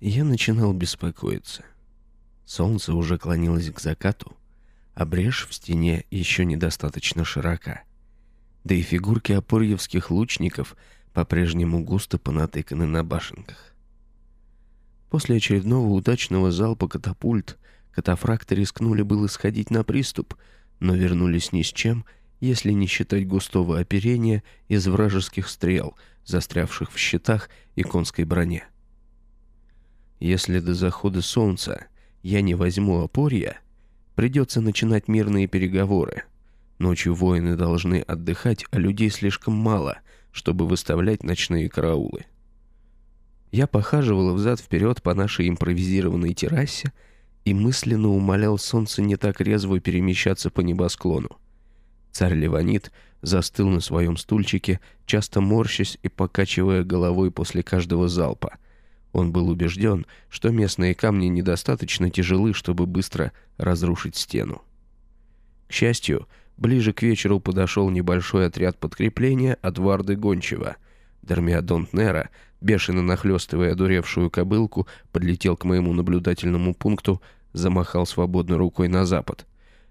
Я начинал беспокоиться. Солнце уже клонилось к закату, а брешь в стене еще недостаточно широка. Да и фигурки опорьевских лучников по-прежнему густо понатыканы на башенках. После очередного удачного залпа катапульт катафракты рискнули было сходить на приступ, но вернулись ни с чем, если не считать густого оперения из вражеских стрел, застрявших в щитах и конской броне. Если до захода солнца я не возьму опорья, придется начинать мирные переговоры. Ночью воины должны отдыхать, а людей слишком мало, чтобы выставлять ночные караулы. Я похаживала взад-вперед по нашей импровизированной террасе и мысленно умолял солнце не так резво перемещаться по небосклону. Царь Леванит застыл на своем стульчике, часто морщась и покачивая головой после каждого залпа. Он был убежден, что местные камни недостаточно тяжелы, чтобы быстро разрушить стену. К счастью, ближе к вечеру подошел небольшой отряд подкрепления от Варды Гончева. Дермиадонт Нера, бешено нахлестывая одуревшую кобылку, подлетел к моему наблюдательному пункту, замахал свободной рукой на запад.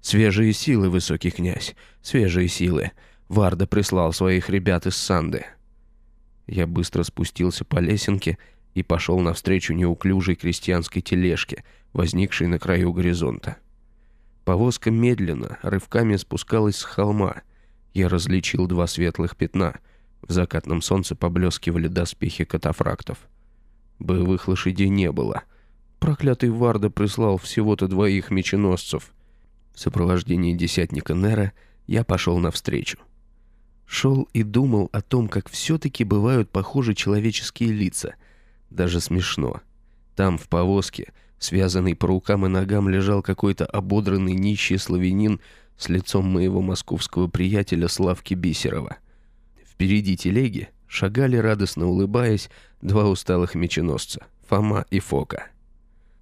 «Свежие силы, высокий князь, свежие силы. Варда прислал своих ребят из Санды». Я быстро спустился по лесенке и пошел навстречу неуклюжей крестьянской тележке, возникшей на краю горизонта. Повозка медленно, рывками спускалась с холма. Я различил два светлых пятна. В закатном солнце поблескивали доспехи катафрактов. Боевых лошадей не было. Проклятый Варда прислал всего-то двоих меченосцев. В сопровождении десятника Нера я пошел навстречу. Шел и думал о том, как все-таки бывают похожи человеческие лица. Даже смешно. Там, в повозке, связанный по рукам и ногам, лежал какой-то ободранный нищий славянин с лицом моего московского приятеля Славки Бисерова. Впереди телеги шагали, радостно улыбаясь, два усталых меченосца — Фома и Фока.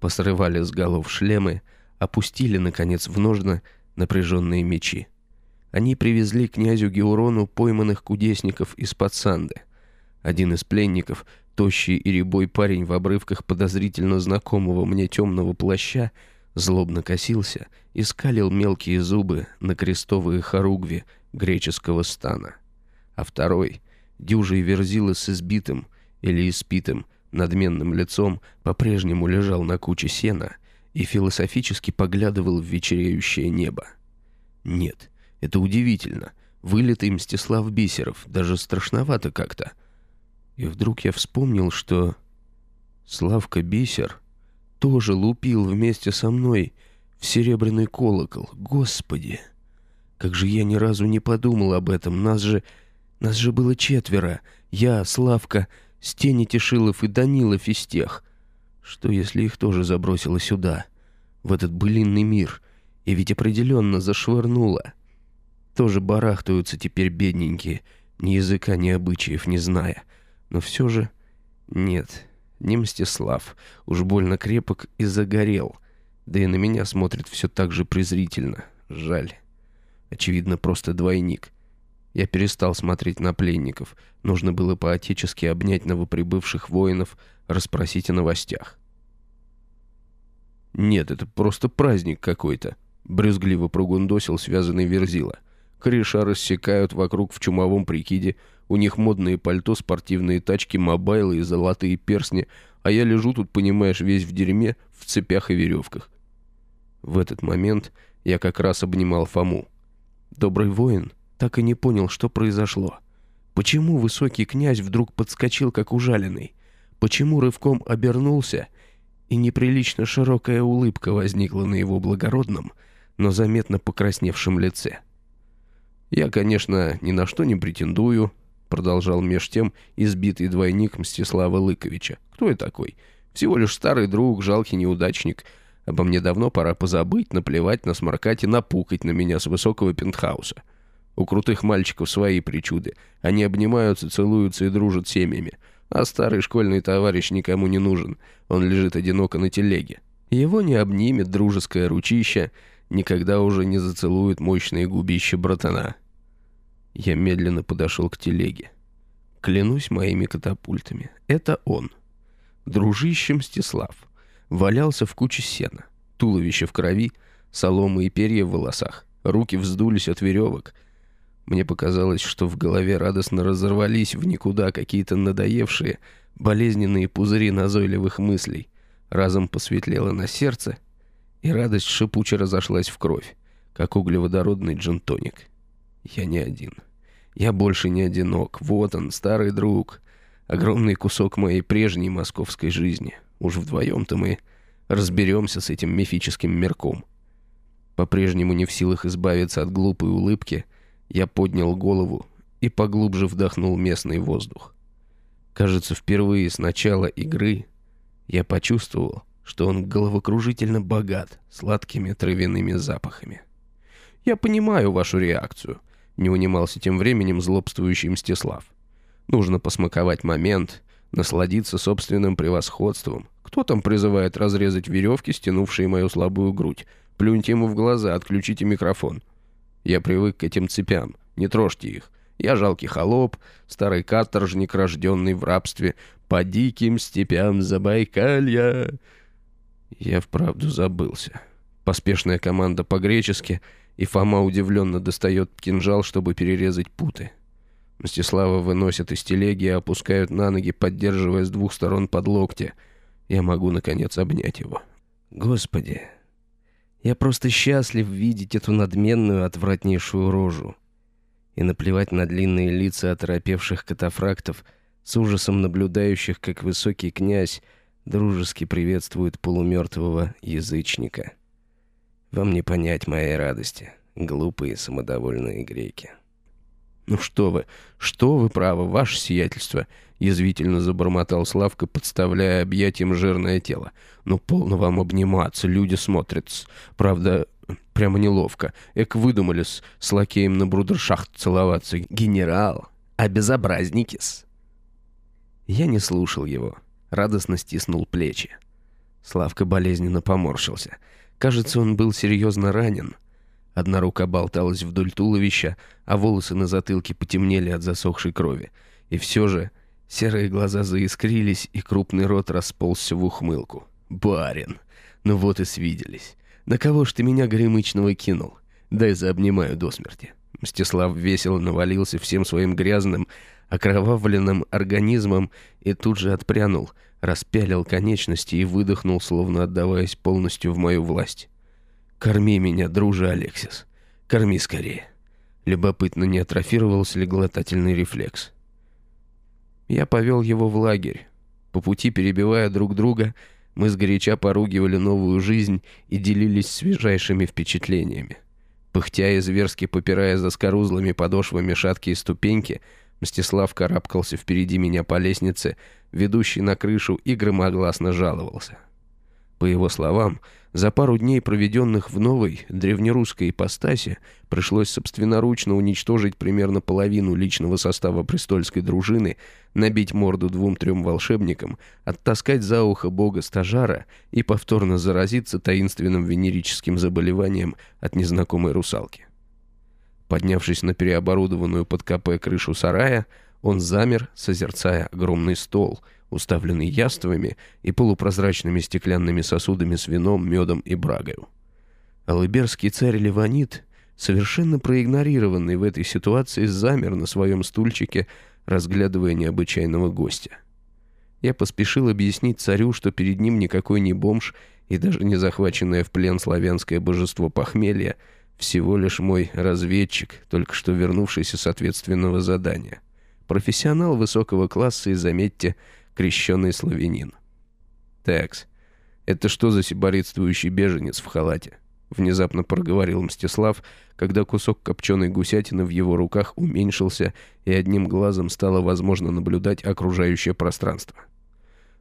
Посрывали с голов шлемы, опустили, наконец, в ножны напряженные мечи. Они привезли князю Геурону пойманных кудесников из-под Санды. Один из пленников, тощий и рябой парень в обрывках подозрительно знакомого мне темного плаща, злобно косился и скалил мелкие зубы на крестовые хоругви греческого стана. А второй, дюжий верзила с избитым или испитым, надменным лицом, по-прежнему лежал на куче сена и философически поглядывал в вечереющее небо. Нет, это удивительно. Вылитый Мстислав Бисеров, даже страшновато как-то. И вдруг я вспомнил, что Славка Бисер тоже лупил вместе со мной в серебряный колокол. Господи! Как же я ни разу не подумал об этом. Нас же... Нас же было четверо. Я, Славка, Стени Тишилов и Данилов из тех. Что, если их тоже забросило сюда, в этот былинный мир? И ведь определенно зашвырнуло. Тоже барахтаются теперь бедненькие, ни языка, ни обычаев не зная. Но все же... Нет, не Мстислав. Уж больно крепок и загорел. Да и на меня смотрит все так же презрительно. Жаль. Очевидно, просто двойник. Я перестал смотреть на пленников. Нужно было по-отечески обнять новоприбывших воинов, расспросить о новостях. «Нет, это просто праздник какой-то», — брюзгливо прогундосил связанный Верзила. Кореша рассекают вокруг в чумовом прикиде, у них модные пальто, спортивные тачки, мобайлы и золотые персни, а я лежу тут, понимаешь, весь в дерьме, в цепях и веревках. В этот момент я как раз обнимал Фому. Добрый воин так и не понял, что произошло. Почему высокий князь вдруг подскочил, как ужаленный? Почему рывком обернулся, и неприлично широкая улыбка возникла на его благородном, но заметно покрасневшем лице? «Я, конечно, ни на что не претендую», — продолжал меж тем избитый двойник Мстислава Лыковича. «Кто я такой? Всего лишь старый друг, жалкий неудачник. Обо мне давно пора позабыть, наплевать, насморкать и напукать на меня с высокого пентхауса». У крутых мальчиков свои причуды. Они обнимаются, целуются и дружат семьями. А старый школьный товарищ никому не нужен. Он лежит одиноко на телеге. Его не обнимет дружеское ручище, никогда уже не зацелует мощные губища братана. Я медленно подошел к телеге. Клянусь моими катапультами. Это он. Дружище Мстислав валялся в куче сена, туловище в крови, соломы и перья в волосах, руки вздулись от веревок. Мне показалось, что в голове радостно разорвались в никуда какие-то надоевшие, болезненные пузыри назойливых мыслей. Разом посветлело на сердце, и радость шипуче разошлась в кровь, как углеводородный джентоник. Я не один. Я больше не одинок. Вот он, старый друг. Огромный кусок моей прежней московской жизни. Уж вдвоем-то мы разберемся с этим мифическим мирком. По-прежнему не в силах избавиться от глупой улыбки, я поднял голову и поглубже вдохнул местный воздух. Кажется, впервые с начала игры я почувствовал, что он головокружительно богат сладкими травяными запахами. «Я понимаю вашу реакцию», — не унимался тем временем злобствующий Мстислав. Нужно посмаковать момент, насладиться собственным превосходством. Кто там призывает разрезать веревки, стянувшие мою слабую грудь? Плюньте ему в глаза, отключите микрофон. Я привык к этим цепям, не трожьте их. Я жалкий холоп, старый каторжник, рожденный в рабстве, по диким степям Забайкалья. Я вправду забылся. Поспешная команда по-гречески, и Фома удивленно достает кинжал, чтобы перерезать путы. Мстислава выносят из телеги и опускают на ноги, поддерживая с двух сторон под локти. Я могу, наконец, обнять его. Господи, я просто счастлив видеть эту надменную, отвратнейшую рожу. И наплевать на длинные лица оторопевших катафрактов, с ужасом наблюдающих, как высокий князь дружески приветствует полумертвого язычника. Вам не понять моей радости, глупые самодовольные греки. «Ну что вы, что вы, право, ваше сиятельство!» — язвительно забормотал Славка, подставляя объятием жирное тело. «Ну, полно вам обниматься, люди смотрят. Правда, прямо неловко. Эк, выдумали-с с лакеем на брудершахт целоваться. Генерал, обезобразникис!» Я не слушал его, радостно стиснул плечи. Славка болезненно поморщился. Кажется, он был серьезно ранен — Одна рука болталась вдоль туловища, а волосы на затылке потемнели от засохшей крови. И все же серые глаза заискрились, и крупный рот расползся в ухмылку. «Барин! Ну вот и свиделись. На кого ж ты меня горемычного кинул? Дай заобнимаю до смерти». Мстислав весело навалился всем своим грязным, окровавленным организмом и тут же отпрянул, распялил конечности и выдохнул, словно отдаваясь полностью в мою власть. «Корми меня, друже Алексис. Корми скорее». Любопытно, не атрофировался ли глотательный рефлекс. Я повел его в лагерь. По пути, перебивая друг друга, мы сгоряча поругивали новую жизнь и делились свежайшими впечатлениями. Пыхтя и зверски попирая за скорузлыми подошвами шаткие ступеньки, Мстислав карабкался впереди меня по лестнице, ведущий на крышу, и громогласно жаловался. По его словам, за пару дней, проведенных в новой, древнерусской ипостаси, пришлось собственноручно уничтожить примерно половину личного состава престольской дружины, набить морду двум-трем волшебникам, оттаскать за ухо бога-стажара и повторно заразиться таинственным венерическим заболеванием от незнакомой русалки. Поднявшись на переоборудованную под КП крышу сарая, он замер, созерцая огромный стол — уставленный яствами и полупрозрачными стеклянными сосудами с вином, медом и брагою. Алыберский царь Леванит, совершенно проигнорированный в этой ситуации, замер на своем стульчике, разглядывая необычайного гостя. Я поспешил объяснить царю, что перед ним никакой не бомж и даже не захваченное в плен славянское божество похмелья, всего лишь мой разведчик, только что вернувшийся с ответственного задания. Профессионал высокого класса и, заметьте, крещенный славянин. «Такс, это что за сиборитствующий беженец в халате?» Внезапно проговорил Мстислав, когда кусок копченой гусятины в его руках уменьшился, и одним глазом стало возможно наблюдать окружающее пространство.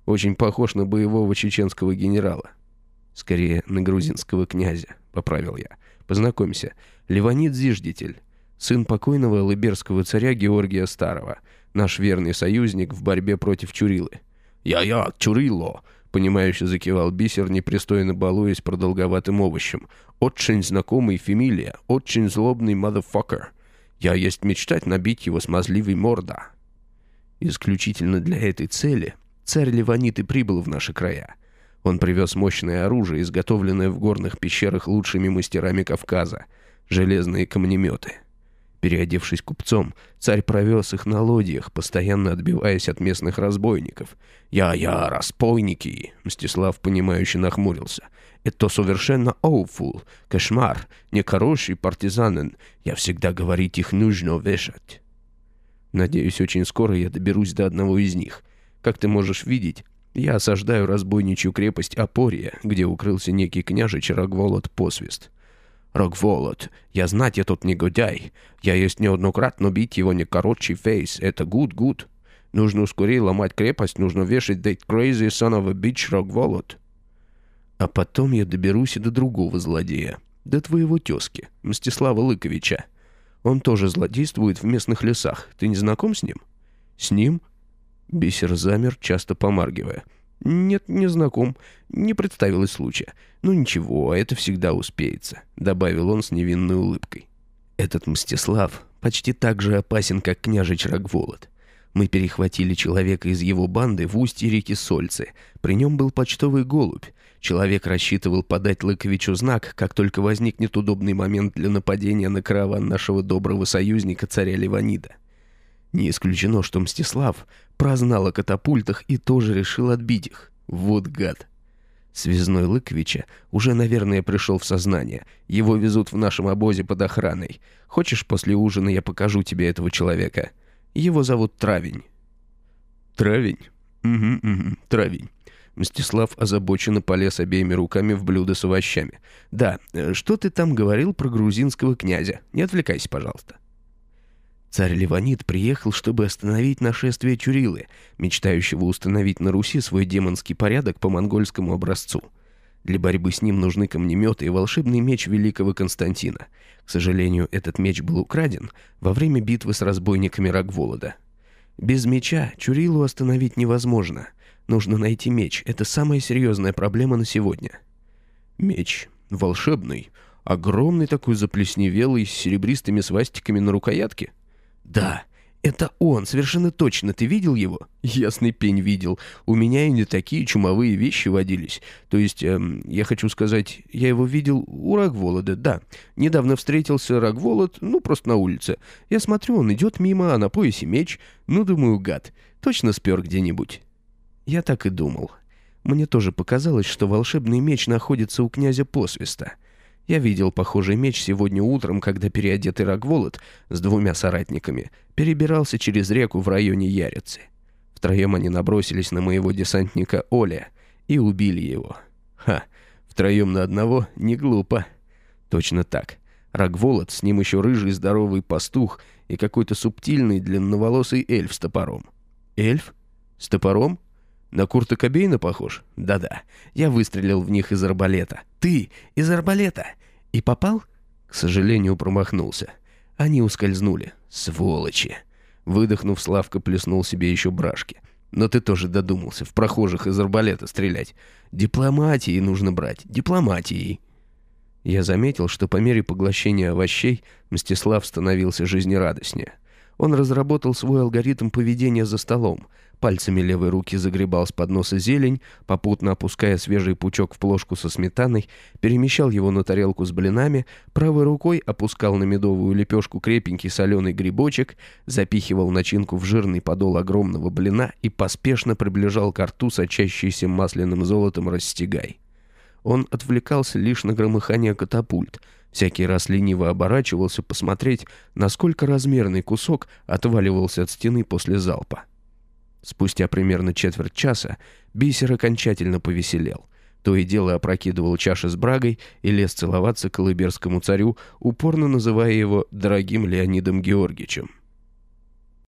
«Очень похож на боевого чеченского генерала. Скорее, на грузинского князя», — поправил я. «Познакомься, Леванид Зиждитель, сын покойного лыберского царя Георгия Старого, наш верный союзник в борьбе против Чурилы. «Я-я, Чурило!» — понимающе закивал бисер, непристойно балуясь продолговатым овощем. «Очень знакомый фамилия, очень злобный motherfucker. Я есть мечтать набить его смазливый морда». Исключительно для этой цели царь Леванит и прибыл в наши края. Он привез мощное оружие, изготовленное в горных пещерах лучшими мастерами Кавказа, железные камнеметы. Переодевшись купцом, царь провез их на лодьях, постоянно отбиваясь от местных разбойников. «Я-я, разбойники!» — Мстислав, понимающе нахмурился. «Это совершенно awful, кошмар, нехороший партизанин. Я всегда говорить, их нужно вешать». Надеюсь, очень скоро я доберусь до одного из них. Как ты можешь видеть, я осаждаю разбойничью крепость Апория, где укрылся некий княжич Рогволод Посвист. Рогволод, я знать я тот негодяй. Я есть неоднократно бить его не короче face. Это good-good. Нужно скорее ломать крепость, нужно вешать that crazy son of a bitch Рогволод. А потом я доберусь и до другого злодея. До твоего тезки, Мстислава Лыковича. Он тоже злодействует в местных лесах. Ты не знаком с ним?» «С ним?» Бисер замер, часто помаргивая. «Нет, не знаком. Не представилось случая. Ну ничего, это всегда успеется», — добавил он с невинной улыбкой. «Этот Мстислав почти так же опасен, как княжич Рогволод. Мы перехватили человека из его банды в устье реки Сольцы. При нем был почтовый голубь. Человек рассчитывал подать Лыковичу знак, как только возникнет удобный момент для нападения на караван нашего доброго союзника, царя Ливанида. Не исключено, что Мстислав прознал о катапультах и тоже решил отбить их. Вот гад. Связной Лыковича уже, наверное, пришел в сознание. Его везут в нашем обозе под охраной. Хочешь, после ужина я покажу тебе этого человека? Его зовут Травень. Травень? Угу, угу, Травень. Мстислав озабоченно полез обеими руками в блюдо с овощами. «Да, э, что ты там говорил про грузинского князя? Не отвлекайся, пожалуйста». Царь Ливанит приехал, чтобы остановить нашествие Чурилы, мечтающего установить на Руси свой демонский порядок по монгольскому образцу. Для борьбы с ним нужны камнеметы и волшебный меч великого Константина. К сожалению, этот меч был украден во время битвы с разбойниками Рогволода. Без меча Чурилу остановить невозможно — Нужно найти меч. Это самая серьезная проблема на сегодня. Меч. Волшебный. Огромный такой заплесневелый, с серебристыми свастиками на рукоятке. Да, это он, совершенно точно. Ты видел его? Ясный пень видел. У меня и не такие чумовые вещи водились. То есть, эм, я хочу сказать, я его видел у Рогволода, да. Недавно встретился Рогволод, ну, просто на улице. Я смотрю, он идет мимо, а на поясе меч. Ну, думаю, гад. Точно спер где-нибудь. Я так и думал. Мне тоже показалось, что волшебный меч находится у князя Посвиста. Я видел похожий меч сегодня утром, когда переодетый Рогволод с двумя соратниками перебирался через реку в районе Ярицы. Втроем они набросились на моего десантника Оля и убили его. Ха, втроем на одного не глупо. Точно так. Рогволод, с ним еще рыжий здоровый пастух и какой-то субтильный длинноволосый эльф с топором. Эльф? С топором? На Курта Кобейна похож? Да-да. Я выстрелил в них из арбалета. Ты? Из арбалета? И попал? К сожалению, промахнулся. Они ускользнули. Сволочи. Выдохнув, Славка плеснул себе еще брашки. Но ты тоже додумался в прохожих из арбалета стрелять. Дипломатией нужно брать. Дипломатией. Я заметил, что по мере поглощения овощей Мстислав становился жизнерадостнее. Он разработал свой алгоритм поведения за столом — Пальцами левой руки загребал с подноса зелень, попутно опуская свежий пучок в плошку со сметаной, перемещал его на тарелку с блинами, правой рукой опускал на медовую лепешку крепенький соленый грибочек, запихивал начинку в жирный подол огромного блина и поспешно приближал к рту сочащийся масляным золотом расстегай. Он отвлекался лишь на громыхание катапульт, всякий раз лениво оборачивался посмотреть, насколько размерный кусок отваливался от стены после залпа. Спустя примерно четверть часа бисер окончательно повеселел. То и дело опрокидывал чаши с брагой и лез целоваться к колыберскому царю, упорно называя его «дорогим Леонидом Георгиевичем».